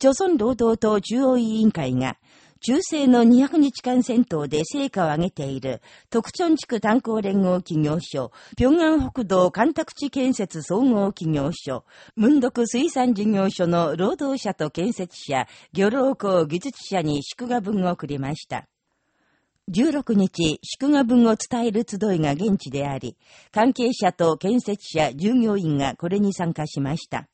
朝鮮労働党中央委員会が、中世の200日間戦闘で成果を上げている、特徴地区炭鉱連合企業所、平安北道干拓地建設総合企業所、文読水産事業所の労働者と建設者、漁労工技術者に祝賀文を送りました。16日、祝賀文を伝える集いが現地であり、関係者と建設者、従業員がこれに参加しました。